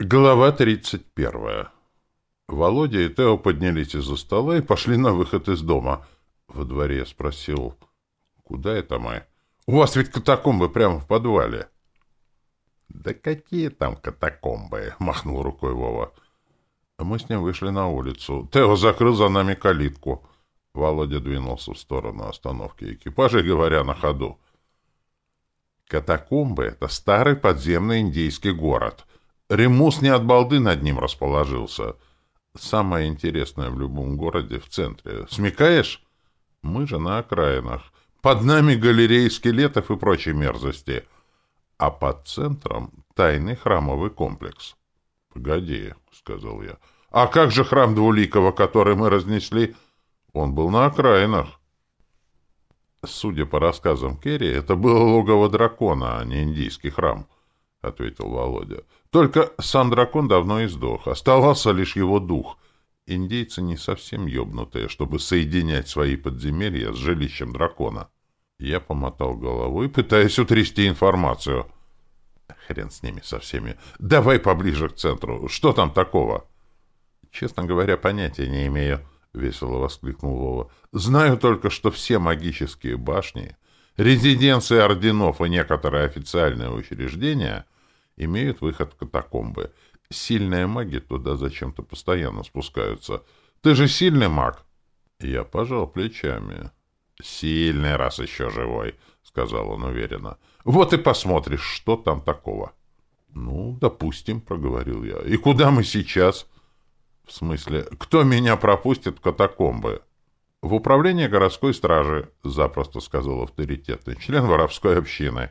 Глава 31. Володя и Тео поднялись из-за стола и пошли на выход из дома. Во дворе спросил, куда это мы? У вас ведь катакомбы прямо в подвале. Да какие там катакомбы? Махнул рукой Вова. Мы с ним вышли на улицу. Тео закрыл за нами калитку. Володя двинулся в сторону остановки экипажа, говоря на ходу. Катакомбы — это старый подземный индийский город. Ремус не от балды над ним расположился. Самое интересное в любом городе в центре. Смекаешь? Мы же на окраинах. Под нами галереи скелетов и прочей мерзости. А под центром тайный храмовый комплекс. — Погоди, — сказал я. — А как же храм Двуликова, который мы разнесли? Он был на окраинах. Судя по рассказам Керри, это было логово дракона, а не индийский храм. —— ответил Володя. «Только Сандракон давно издох. Оставался лишь его дух. Индейцы не совсем ёбнутые, чтобы соединять свои подземелья с жилищем дракона». Я помотал головой, пытаясь утрясти информацию. «Хрен с ними, со всеми. Давай поближе к центру. Что там такого?» «Честно говоря, понятия не имею», — весело воскликнул Вова. «Знаю только, что все магические башни...» Резиденция орденов и некоторые официальные учреждения имеют выход к катакомбы. Сильные маги туда зачем-то постоянно спускаются. Ты же сильный маг!» Я пожал плечами. «Сильный, раз еще живой», — сказал он уверенно. «Вот и посмотришь, что там такого». «Ну, допустим», — проговорил я. «И куда мы сейчас?» «В смысле, кто меня пропустит в катакомбы?» В управление городской стражи, запросто сказал авторитетный член воровской общины.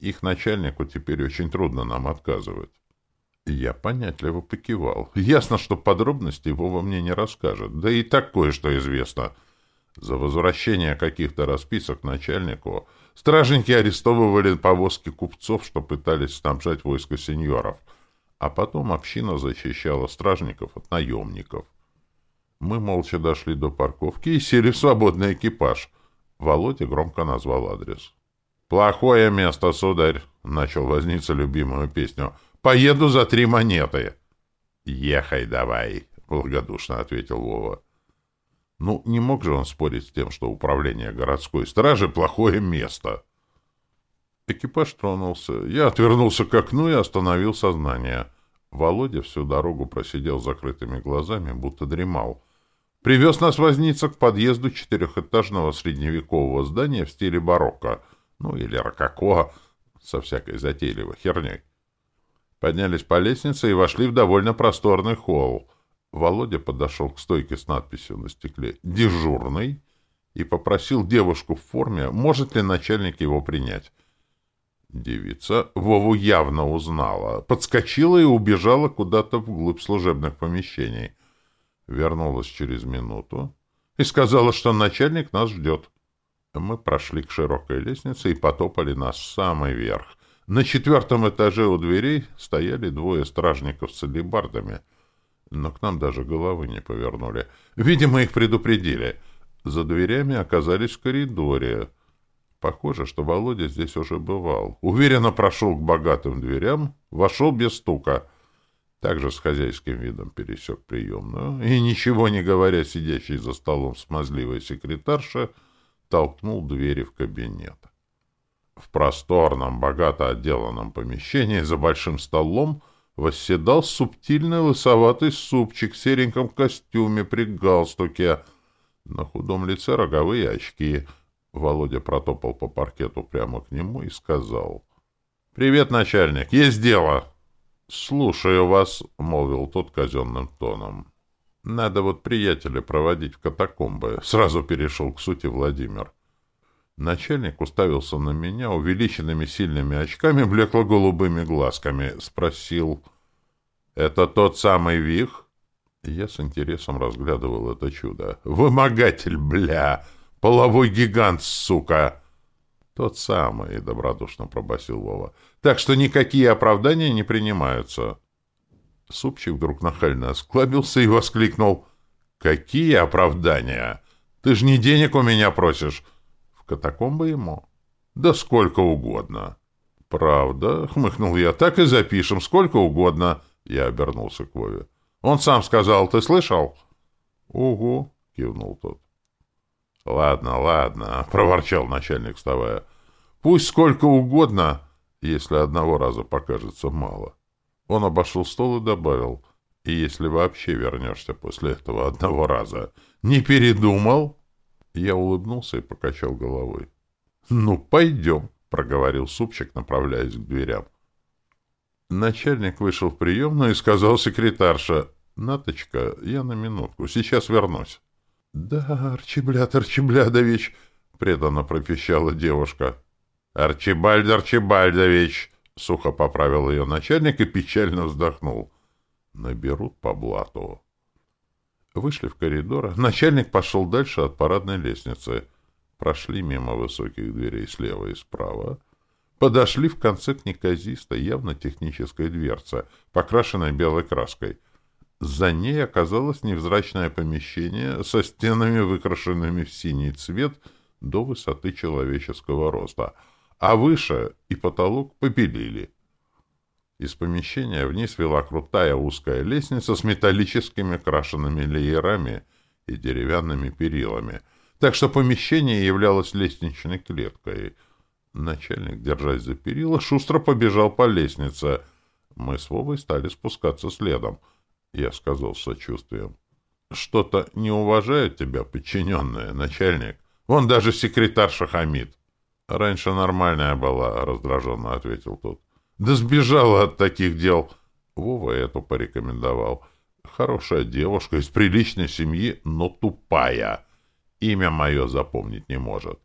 Их начальнику теперь очень трудно нам отказывать. Я понятливо покивал. Ясно, что подробности его во мне не расскажет. Да и такое, что известно. За возвращение каких-то расписок начальнику стражники арестовывали повозки купцов, что пытались снабжать войско сеньоров. А потом община защищала стражников от наемников. Мы молча дошли до парковки и сели в свободный экипаж. Володя громко назвал адрес. «Плохое место, сударь!» — начал возниться любимую песню. «Поеду за три монеты!» «Ехай давай!» — благодушно ответил Вова. Ну, не мог же он спорить с тем, что управление городской стражи — плохое место. Экипаж тронулся. Я отвернулся к окну и остановил сознание. Володя всю дорогу просидел с закрытыми глазами, будто дремал привез нас возница к подъезду четырехэтажного средневекового здания в стиле барокко, ну или рококо, со всякой затейливой херней. Поднялись по лестнице и вошли в довольно просторный холл. Володя подошел к стойке с надписью на стекле «Дежурный» и попросил девушку в форме, может ли начальник его принять. Девица Вову явно узнала, подскочила и убежала куда-то вглубь служебных помещений — вернулась через минуту и сказала, что начальник нас ждет. Мы прошли к широкой лестнице и потопали нас в самый верх. На четвертом этаже у дверей стояли двое стражников с алебардами, но к нам даже головы не повернули. Видимо, их предупредили. За дверями оказались в коридоре. Похоже, что Володя здесь уже бывал. Уверенно прошел к богатым дверям, вошел без стука — также с хозяйским видом пересек приемную и, ничего не говоря, сидящий за столом смазливая секретарша толкнул двери в кабинет. В просторном, богато отделанном помещении за большим столом восседал субтильный лысоватый супчик в сереньком костюме при галстуке. На худом лице роговые очки. Володя протопал по паркету прямо к нему и сказал. — Привет, начальник, есть дело! — «Слушаю вас», — молвил тот казенным тоном. «Надо вот приятеля проводить в катакомбы», — сразу перешел к сути Владимир. Начальник уставился на меня увеличенными сильными очками, блекло-голубыми глазками, спросил, «Это тот самый Вих?» Я с интересом разглядывал это чудо. «Вымогатель, бля! Половой гигант, сука!» Тот самый, — добродушно пробасил Вова. Так что никакие оправдания не принимаются. Супчик вдруг нахально осклабился и воскликнул. Какие оправдания? Ты же не денег у меня просишь. В катакомбы ему. Да сколько угодно. Правда, — Хмыхнул я, — так и запишем, сколько угодно. Я обернулся к Вове. Он сам сказал, ты слышал? Угу, — кивнул тот. Ладно, ладно, проворчал начальник, вставая. Пусть сколько угодно, если одного раза покажется мало. Он обошел стол и добавил. И если вообще вернешься после этого одного раза, не передумал? Я улыбнулся и покачал головой. Ну, пойдем, проговорил супчик, направляясь к дверям. Начальник вышел в приемную и сказал секретарша, «Наточка, я на минутку, сейчас вернусь». Да Арчибляд, Арчиблядович, — преданно пропищала девушка. Арчибальд Арчибальдович, — сухо поправил ее начальник и печально вздохнул. Наберут по блату. Вышли в коридор. Начальник пошел дальше от парадной лестницы. Прошли мимо высоких дверей слева и справа. Подошли в конце к неказистой, явно технической дверце, покрашенной белой краской — за ней оказалось невзрачное помещение со стенами, выкрашенными в синий цвет до высоты человеческого роста, а выше и потолок попилили. Из помещения вниз вела крутая узкая лестница с металлическими крашенными леерами и деревянными перилами, так что помещение являлось лестничной клеткой. Начальник, держась за перила, шустро побежал по лестнице. Мы с Вовой стали спускаться следом — я сказал с сочувствием. Что-то не уважает тебя подчиненная, начальник. Вон даже секретарша хамит. Раньше нормальная была, раздраженно ответил тот. Да сбежала от таких дел. Вова эту порекомендовал. Хорошая девушка из приличной семьи, но тупая. Имя мое запомнить не может.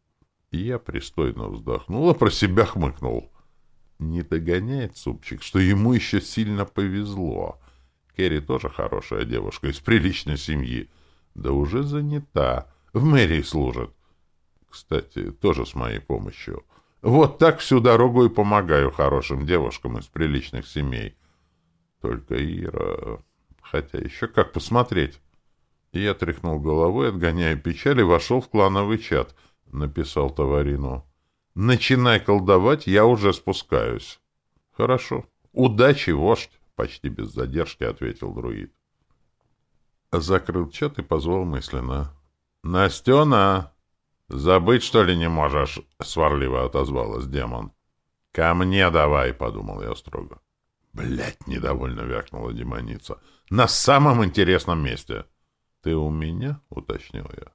Я пристойно вздохнул, а про себя хмыкнул. Не догоняет супчик, что ему еще сильно повезло. Керри тоже хорошая девушка, из приличной семьи. Да уже занята. В мэрии служит. Кстати, тоже с моей помощью. Вот так всю дорогу и помогаю хорошим девушкам из приличных семей. Только Ира... Хотя еще как посмотреть? Я тряхнул головой, отгоняя печаль, и вошел в клановый чат. Написал товарину. «Начинай колдовать, я уже спускаюсь». «Хорошо. Удачи, вождь!» почти без задержки ответил друид. Закрыл чат и позвал мысленно. «Настена! Забыть, что ли, не можешь?» — сварливо отозвалась демон. «Ко мне давай!» — подумал я строго. «Блядь!» — недовольно вякнула демоница. «На самом интересном месте!» «Ты у меня?» — уточнил я.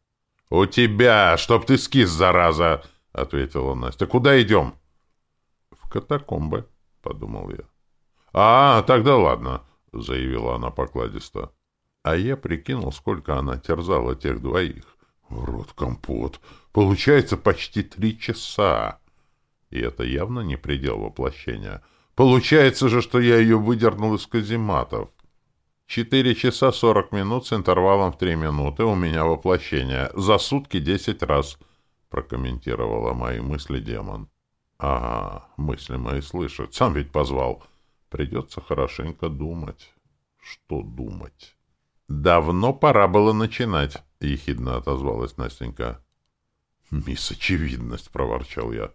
«У тебя! Чтоб ты скис, зараза!» — ответила Настя. «Куда идем?» «В катакомбы», — подумал я. А, тогда ладно, заявила она покладисто. А я прикинул, сколько она терзала тех двоих. Рот компот. Получается почти три часа. И это явно не предел воплощения. Получается же, что я ее выдернул из казематов. Четыре часа сорок минут с интервалом в три минуты у меня воплощение. За сутки десять раз, прокомментировала мои мысли демон. Ага, мысли мои слышат. Сам ведь позвал. — Придется хорошенько думать. Что думать? Давно пора было начинать, — ехидно отозвалась Настенька. Мисс Очевидность, — проворчал я.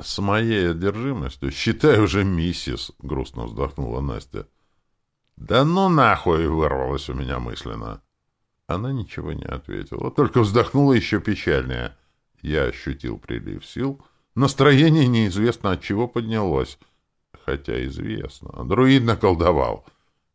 С моей одержимостью, считай уже миссис, — грустно вздохнула Настя. Да ну нахуй, — вырвалась у меня мысленно. Она ничего не ответила, только вздохнула еще печальнее. Я ощутил прилив сил. Настроение неизвестно от чего поднялось — хотя известно. Друид колдовал.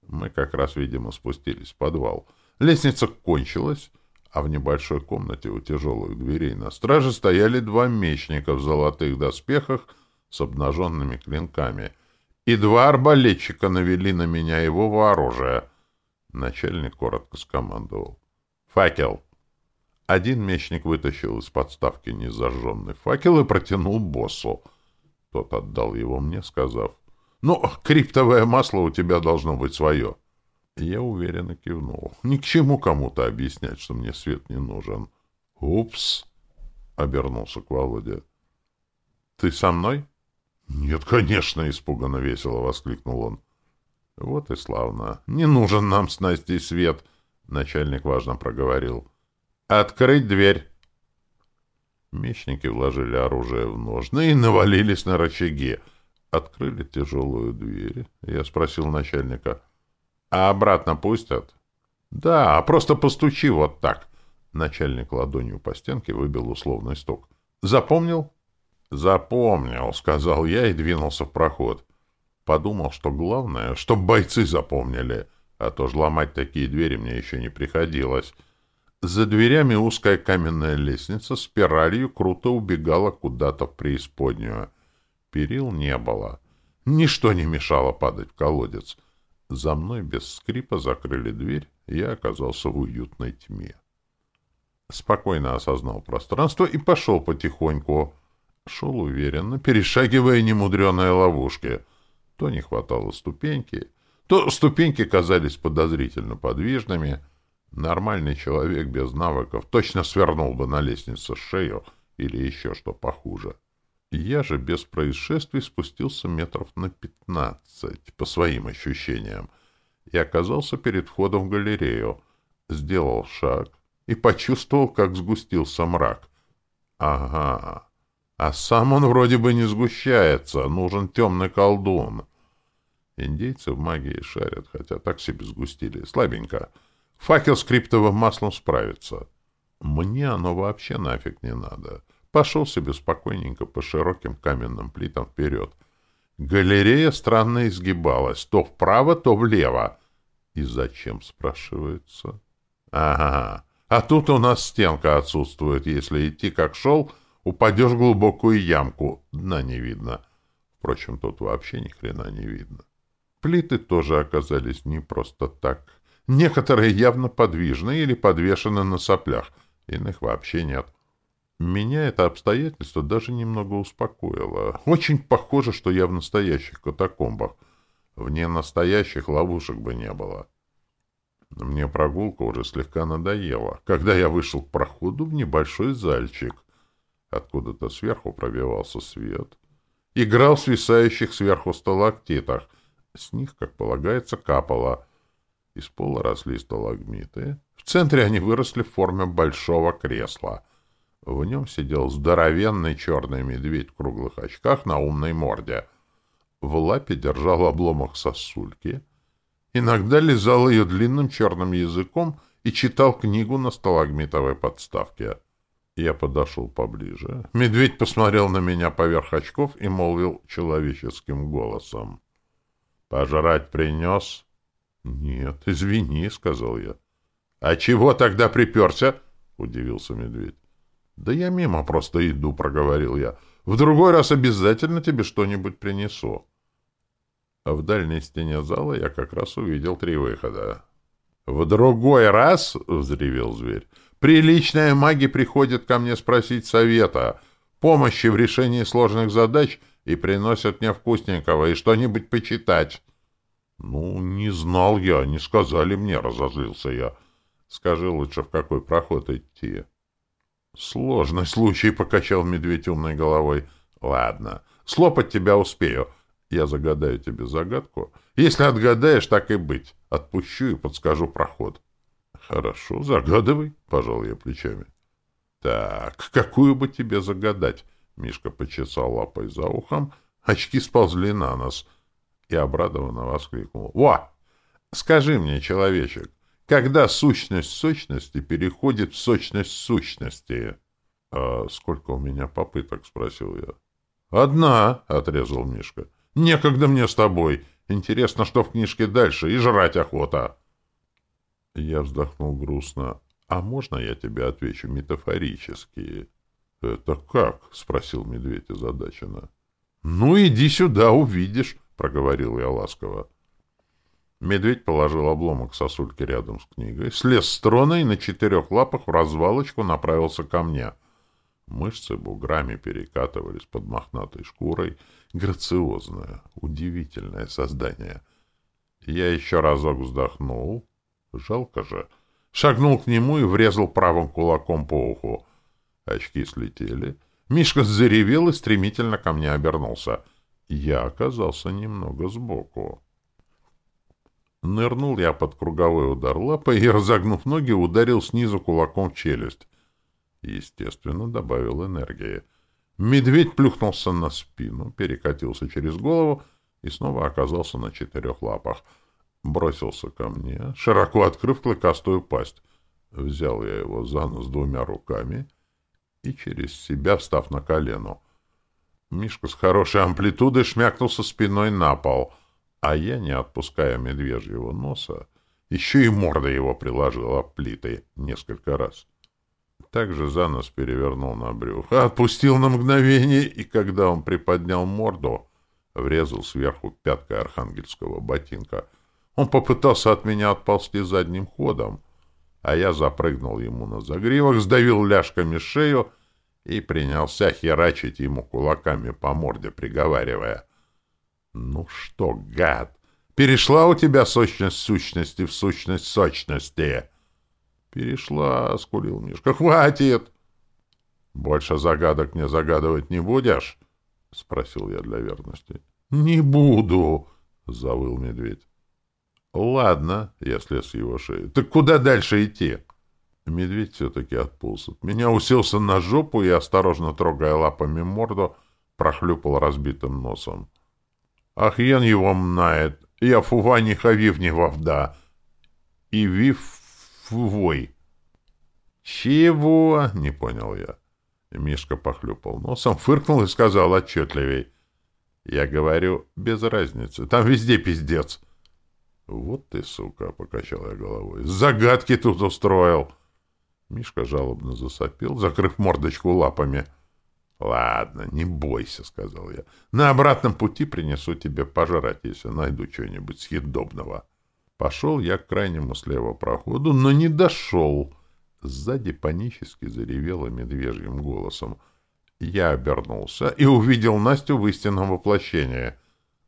Мы как раз, видимо, спустились в подвал. Лестница кончилась, а в небольшой комнате у тяжелых дверей на страже стояли два мечника в золотых доспехах с обнаженными клинками, и два арбалетчика навели на меня его оружие. Начальник коротко скомандовал. «Факел!» Один мечник вытащил из подставки незажженный факел и протянул боссу — тот отдал его мне, сказав, «Ну, криптовое масло у тебя должно быть свое». Я уверенно кивнул. Ни к чему кому-то объяснять, что мне свет не нужен. «Упс!» — обернулся к Володе. «Ты со мной?» «Нет, конечно!» — испуганно весело воскликнул он. «Вот и славно. Не нужен нам с Настей свет!» — начальник важно проговорил. «Открыть дверь!» Мечники вложили оружие в ножны ну и навалились на рычаги. Открыли тяжелую дверь. Я спросил начальника. — А обратно пустят? — Да, просто постучи вот так. Начальник ладонью по стенке выбил условный стук. — Запомнил? — Запомнил, — сказал я и двинулся в проход. Подумал, что главное, чтобы бойцы запомнили, а то ж ломать такие двери мне еще не приходилось. За дверями узкая каменная лестница спиралью круто убегала куда-то в преисподнюю. Перил не было. Ничто не мешало падать в колодец. За мной без скрипа закрыли дверь, я оказался в уютной тьме. Спокойно осознал пространство и пошел потихоньку. Шел уверенно, перешагивая немудреные ловушки. То не хватало ступеньки, то ступеньки казались подозрительно подвижными — Нормальный человек без навыков точно свернул бы на лестницу шею или еще что похуже. Я же без происшествий спустился метров на пятнадцать, по своим ощущениям, и оказался перед входом в галерею. Сделал шаг и почувствовал, как сгустился мрак. Ага, а сам он вроде бы не сгущается, нужен темный колдун. Индейцы в магии шарят, хотя так себе сгустили, слабенько — Факел скриптова маслом справится. Мне оно вообще нафиг не надо. Пошел себе спокойненько по широким каменным плитам вперед. Галерея странно изгибалась, то вправо, то влево. И зачем, спрашивается? Ага, а тут у нас стенка отсутствует. Если идти как шел, упадешь в глубокую ямку. Дна не видно. Впрочем, тут вообще ни хрена не видно. Плиты тоже оказались не просто так. Некоторые явно подвижны или подвешены на соплях, иных вообще нет. Меня это обстоятельство даже немного успокоило. Очень похоже, что я в настоящих катакомбах. Вне настоящих ловушек бы не было. Мне прогулка уже слегка надоела, когда я вышел к проходу в небольшой зальчик. Откуда-то сверху пробивался свет. Играл в свисающих сверху сталактитах. С них, как полагается, капало — из пола росли сталагмиты. В центре они выросли в форме большого кресла. В нем сидел здоровенный черный медведь в круглых очках на умной морде. В лапе держал обломок сосульки. Иногда лизал ее длинным черным языком и читал книгу на сталагмитовой подставке. Я подошел поближе. Медведь посмотрел на меня поверх очков и молвил человеческим голосом. «Пожрать принес?» «Нет, извини», — сказал я. «А чего тогда приперся?» — удивился медведь. «Да я мимо просто иду», — проговорил я. «В другой раз обязательно тебе что-нибудь принесу». А в дальней стене зала я как раз увидел три выхода. «В другой раз?» — взревел зверь. «Приличные маги приходят ко мне спросить совета, помощи в решении сложных задач и приносят мне вкусненького и что-нибудь почитать». Ну, не знал я, не сказали мне, разозлился я. Скажи лучше, в какой проход идти? Сложный случай, покачал медведь умной головой. Ладно, слопать тебя успею. Я загадаю тебе загадку. Если отгадаешь, так и быть. Отпущу и подскажу проход. Хорошо, загадывай, пожал я плечами. Так, какую бы тебе загадать? Мишка почесал лапой за ухом, очки сползли на нос — и обрадованно воскликнул. «Ва! Скажи мне, человечек, когда сущность сущности переходит в сущность сущности?» «А сколько у меня попыток?» — спросил я. «Одна!» — отрезал Мишка. «Некогда мне с тобой. Интересно, что в книжке дальше, и жрать охота!» Я вздохнул грустно. «А можно я тебе отвечу метафорически?» «Это как?» — спросил медведь озадаченно. «Ну, иди сюда, увидишь!» проговорил я ласково. Медведь положил обломок сосульки рядом с книгой, слез с трона и на четырех лапах в развалочку направился ко мне. Мышцы буграми перекатывались под мохнатой шкурой. Грациозное, удивительное создание. Я еще разок вздохнул. Жалко же. Шагнул к нему и врезал правым кулаком по уху. Очки слетели. Мишка заревел и стремительно ко мне обернулся — я оказался немного сбоку. Нырнул я под круговой удар лапой и, разогнув ноги, ударил снизу кулаком в челюсть. Естественно, добавил энергии. Медведь плюхнулся на спину, перекатился через голову и снова оказался на четырех лапах. Бросился ко мне, широко открыв клыкастую пасть. Взял я его за нос двумя руками и через себя, встав на колено — Мишка с хорошей амплитудой шмякнулся спиной на пол, а я, не отпуская медвежьего носа, еще и морда его приложила плитой несколько раз. Также за нос перевернул на брюхо, отпустил на мгновение, и когда он приподнял морду, врезал сверху пяткой архангельского ботинка. Он попытался от меня отползти задним ходом, а я запрыгнул ему на загривок, сдавил ляжками шею — и принялся херачить ему кулаками по морде, приговаривая. «Ну что, гад, перешла у тебя сущность сущности в сущность сочности?» «Перешла», — скулил Мишка. «Хватит!» «Больше загадок мне загадывать не будешь?» — спросил я для верности. «Не буду!» — завыл медведь. «Ладно, если с его шеи. Так куда дальше идти?» Медведь все-таки отполз от меня, уселся на жопу и, осторожно трогая лапами морду, прохлюпал разбитым носом. «Ах, ян его мнает! Я фува не хавив не вовда!» «И вив фувой!» «Чего?» — не понял я. Мишка похлюпал носом, фыркнул и сказал отчетливей. «Я говорю, без разницы. Там везде пиздец!» «Вот ты, сука!» — покачал я головой. «Загадки тут устроил!» Мишка жалобно засопел, закрыв мордочку лапами. «Ладно, не бойся», — сказал я. «На обратном пути принесу тебе пожрать, если найду чего-нибудь съедобного». Пошел я к крайнему слева проходу, но не дошел. Сзади панически заревела медвежьим голосом. Я обернулся и увидел Настю в истинном воплощении.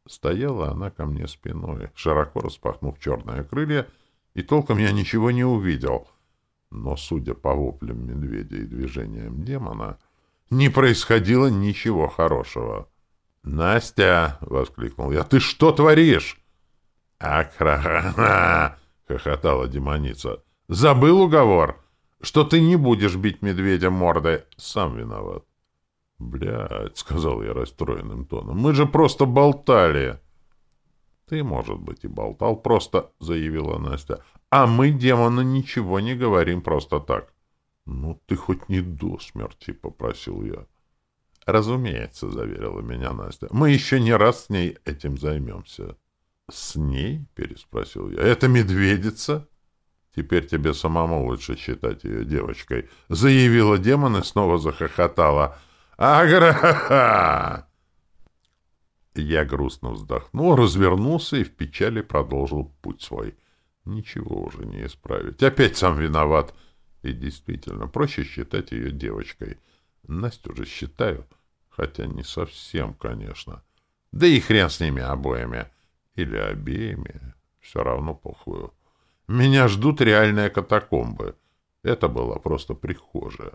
Стояла она ко мне спиной, широко распахнув черные крылья, и толком я ничего не увидел. Но, судя по воплям медведя и движениям демона, не происходило ничего хорошего. «Настя!» — воскликнул я. «Ты что творишь?» «Акрахана!» — хохотала демоница. «Забыл уговор, что ты не будешь бить медведя мордой. Сам виноват». «Блядь!» — сказал я расстроенным тоном. «Мы же просто болтали!» «Ты, может быть, и болтал просто!» — заявила Настя. А мы, демоны, ничего не говорим просто так. — Ну, ты хоть не до смерти, — попросил я. — Разумеется, — заверила меня Настя. — Мы еще не раз с ней этим займемся. — С ней? — переспросил я. — Это медведица? — Теперь тебе самому лучше считать ее девочкой, — заявила демон и снова захохотала. — Агра! Я грустно вздохнул, развернулся и в печали продолжил путь свой. — Ничего уже не исправить. Опять сам виноват. И действительно, проще считать ее девочкой. Настю же считаю, хотя не совсем, конечно. Да и хрен с ними обоими. Или обеими. Все равно похую. Меня ждут реальные катакомбы. Это была просто прихожая.